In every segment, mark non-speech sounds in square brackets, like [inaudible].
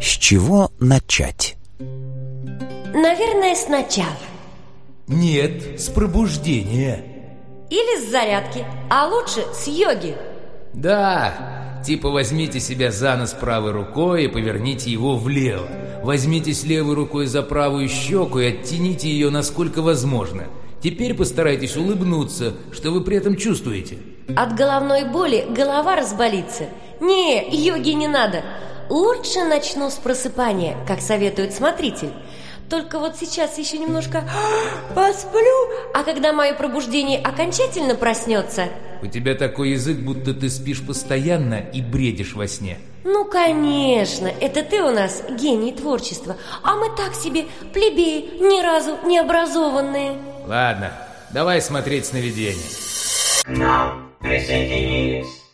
С чего начать? Наверное, сначала. Нет, с пробуждения. Или с зарядки, а лучше с йоги. Да, типа возьмите себя за нос правой рукой и поверните его влево. Возьмитесь левой рукой за правую щеку и оттяните ее насколько возможно. Теперь постарайтесь улыбнуться, что вы при этом чувствуете. От головной боли голова разболится. Не, йоги не надо лучше начну с просыпания, как советует смотритель. Только вот сейчас еще немножко [gasps] посплю, а когда мое пробуждение окончательно проснется... У тебя такой язык, будто ты спишь постоянно и бредишь во сне. Ну, конечно, это ты у нас гений творчества, а мы так себе плебеи, ни разу не образованные. Ладно, давай смотреть сновидение. Нам присоединились.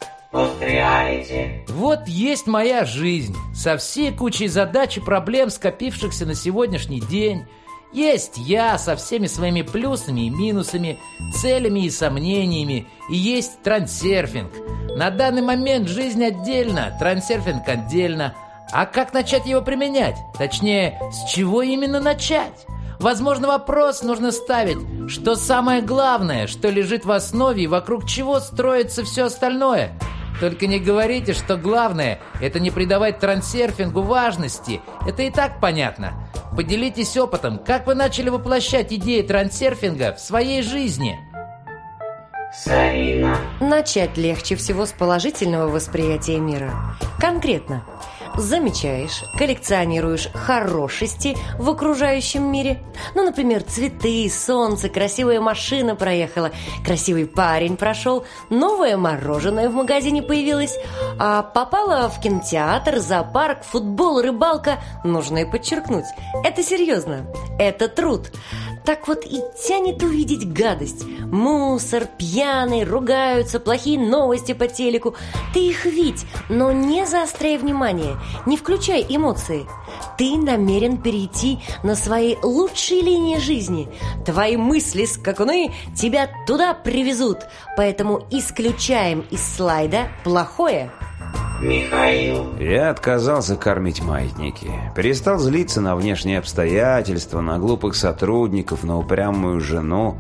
Вот есть моя жизнь со всей кучей задач и проблем, скопившихся на сегодняшний день. Есть я со всеми своими плюсами и минусами, целями и сомнениями. И есть трансерфинг. На данный момент жизнь отдельно, трансерфинг отдельно. А как начать его применять? Точнее, с чего именно начать? Возможно, вопрос нужно ставить, что самое главное, что лежит в основе и вокруг чего строится все остальное – только не говорите, что главное – это не придавать трансерфингу важности. Это и так понятно. Поделитесь опытом, как вы начали воплощать идеи трансерфинга в своей жизни. Сарина. Начать легче всего с положительного восприятия мира. Конкретно – замечаешь коллекционируешь хорошести в окружающем мире. Ну например цветы солнце красивая машина проехала красивый парень прошел новое мороженое в магазине появилось а попала в кинотеатр зоопарк футбол рыбалка. Нужно и подчеркнуть это серьезно это труд так вот и тянет увидеть гадость. Мусор, пьяные, ругаются, плохие новости по телеку. Ты их видь, но не заостряй внимание, не включай эмоции. Ты намерен перейти на свои лучшие линии жизни. Твои мысли, скакуны, тебя туда привезут. Поэтому исключаем из слайда плохое. Михаил. Я отказался кормить маятники. Перестал злиться на внешние обстоятельства, на глупых сотрудников, на упрямую жену.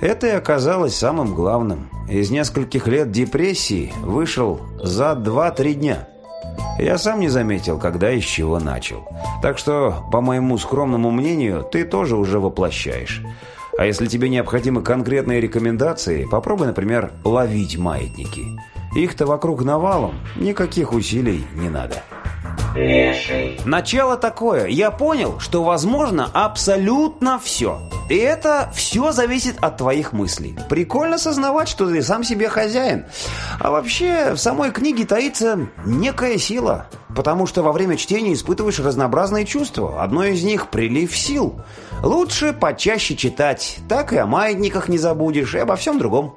Это и оказалось самым главным. Из нескольких лет депрессии вышел за 2-3 дня. Я сам не заметил, когда и с чего начал. Так что, по моему скромному мнению, ты тоже уже воплощаешь. А если тебе необходимы конкретные рекомендации, попробуй, например, ловить маятники. Их-то вокруг навалом. Никаких усилий не надо. Начало такое. Я понял, что возможно абсолютно все. И это все зависит от твоих мыслей. Прикольно сознавать, что ты сам себе хозяин. А вообще, в самой книге таится некая сила. Потому что во время чтения испытываешь разнообразные чувства. Одно из них – прилив сил. Лучше почаще читать. Так и о маятниках не забудешь, и обо всем другом.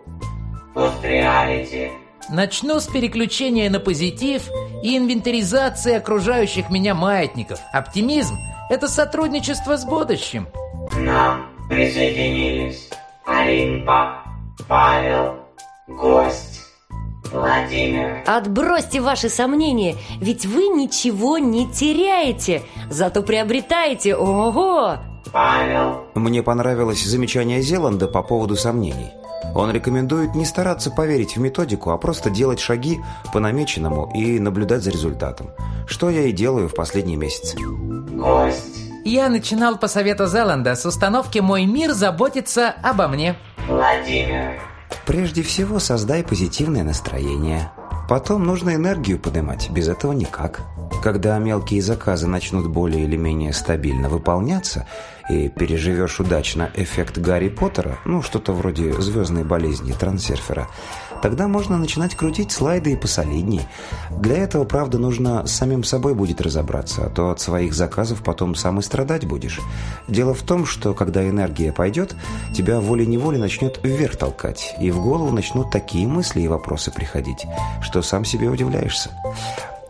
Пост-реалити. Начну с переключения на позитив и инвентаризации окружающих меня маятников. Оптимизм – это сотрудничество с будущим. К нам присоединились Олимпа, Павел, Гость, Владимир. Отбросьте ваши сомнения, ведь вы ничего не теряете, зато приобретаете. Ого! Павел. Мне понравилось замечание Зеланда по поводу сомнений. Он рекомендует не стараться поверить в методику, а просто делать шаги по намеченному и наблюдать за результатом, что я и делаю в последние месяцы. Гость. Я начинал по совету Зеланда с установки «Мой мир заботится обо мне». Владимир. Прежде всего создай позитивное настроение. Потом нужно энергию поднимать, без этого никак. Когда мелкие заказы начнут более или менее стабильно выполняться, и переживешь удачно эффект Гарри Поттера, ну что-то вроде звездной болезни трансерфера, тогда можно начинать крутить слайды и посолидней. Для этого, правда, нужно самим собой будет разобраться, а то от своих заказов потом сам и страдать будешь. Дело в том, что когда энергия пойдет, тебя волей-неволей начнет вверх толкать, и в голову начнут такие мысли и вопросы приходить, что сам себе удивляешься.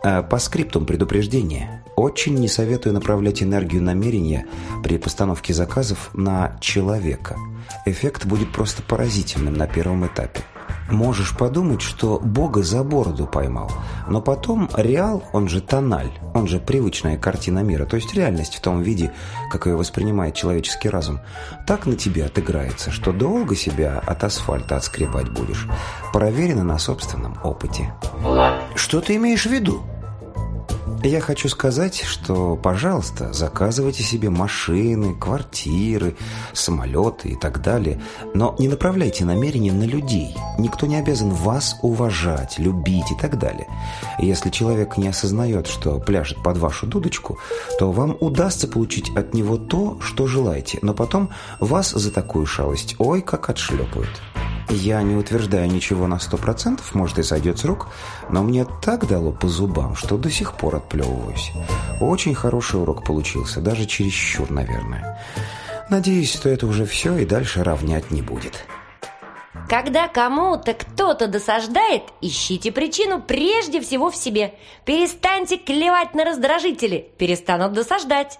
А по скриптум предупреждение очень не советую направлять энергию намерения при постановке заказов на человека. Эффект будет просто поразительным на первом этапе. Можешь подумать, что Бога за бороду поймал, но потом реал, он же тональ, он же привычная картина мира, то есть реальность в том виде, как ее воспринимает человеческий разум, так на тебе отыграется, что долго себя от асфальта отскребать будешь. Проверено на собственном опыте. Что ты имеешь в виду? Я хочу сказать, что, пожалуйста, заказывайте себе машины, квартиры, самолеты и так далее, но не направляйте намерения на людей. Никто не обязан вас уважать, любить и так далее. Если человек не осознает, что пляшет под вашу дудочку, то вам удастся получить от него то, что желаете, но потом вас за такую шалость ой как отшлепают. Я не утверждаю ничего на сто процентов, может и сойдет с рук, но мне так дало по зубам, что до сих пор отплевываюсь. Очень хороший урок получился, даже чересчур, наверное. Надеюсь, что это уже все и дальше равнять не будет. Когда кому-то кто-то досаждает, ищите причину прежде всего в себе. Перестаньте клевать на раздражители, перестанут досаждать.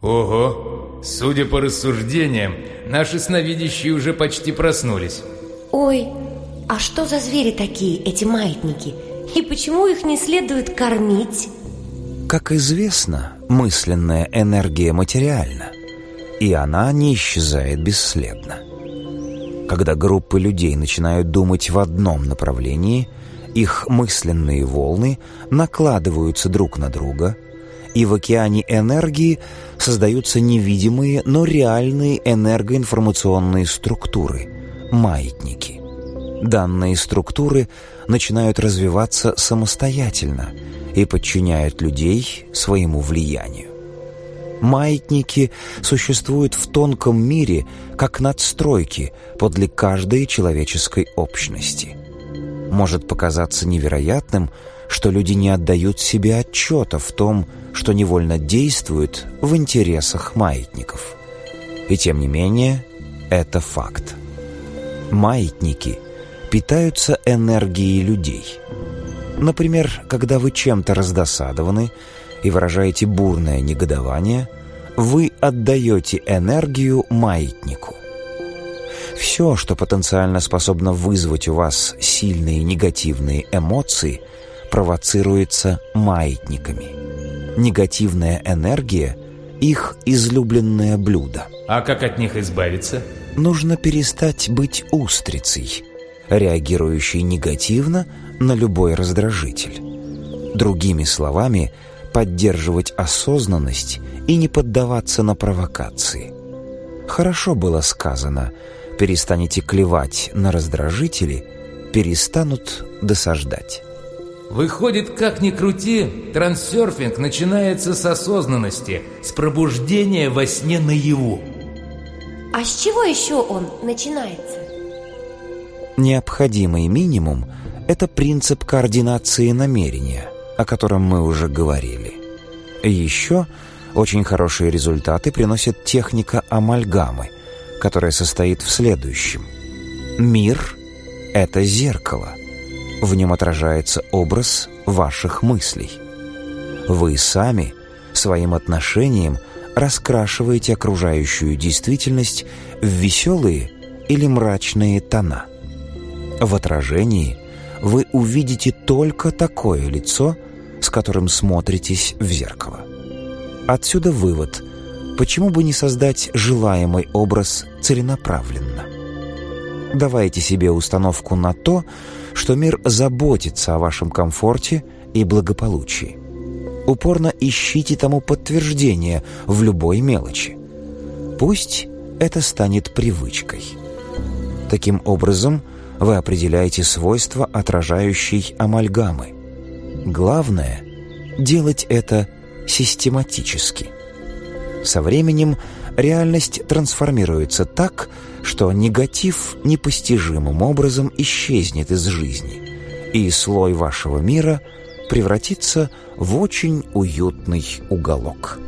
Ого! Судя по рассуждениям, наши сновидящие уже почти проснулись. Ой, а что за звери такие, эти маятники? И почему их не следует кормить? Как известно, мысленная энергия материальна, и она не исчезает бесследно. Когда группы людей начинают думать в одном направлении, их мысленные волны накладываются друг на друга, и в океане энергии создаются невидимые, но реальные энергоинформационные структуры – маятники. Данные структуры начинают развиваться самостоятельно и подчиняют людей своему влиянию. Маятники существуют в тонком мире, как надстройки подле каждой человеческой общности. Может показаться невероятным, что люди не отдают себе отчета в том, что невольно действуют в интересах маятников. И тем не менее, это факт маятники, питаются энергией людей. Например, когда вы чем-то раздосадованы и выражаете бурное негодование, вы отдаете энергию маятнику. Все, что потенциально способно вызвать у вас сильные негативные эмоции, провоцируется маятниками. Негативная энергия – их излюбленное блюдо. А как от них избавиться? – нужно перестать быть устрицей, реагирующей негативно на любой раздражитель. Другими словами, поддерживать осознанность и не поддаваться на провокации. Хорошо было сказано «перестанете клевать на раздражители, перестанут досаждать». Выходит, как ни крути, трансерфинг начинается с осознанности, с пробуждения во сне наяву. А с чего еще он начинается? Необходимый минимум – это принцип координации намерения, о котором мы уже говорили. Еще очень хорошие результаты приносит техника амальгамы, которая состоит в следующем. Мир – это зеркало. В нем отражается образ ваших мыслей. Вы сами своим отношением – раскрашиваете окружающую действительность в веселые или мрачные тона. В отражении вы увидите только такое лицо, с которым смотритесь в зеркало. Отсюда вывод – Почему бы не создать желаемый образ целенаправленно? Давайте себе установку на то, что мир заботится о вашем комфорте и благополучии упорно ищите тому подтверждение в любой мелочи. Пусть это станет привычкой. Таким образом, вы определяете свойства, отражающей амальгамы. Главное – делать это систематически. Со временем реальность трансформируется так, что негатив непостижимым образом исчезнет из жизни, и слой вашего мира – превратиться в очень уютный уголок.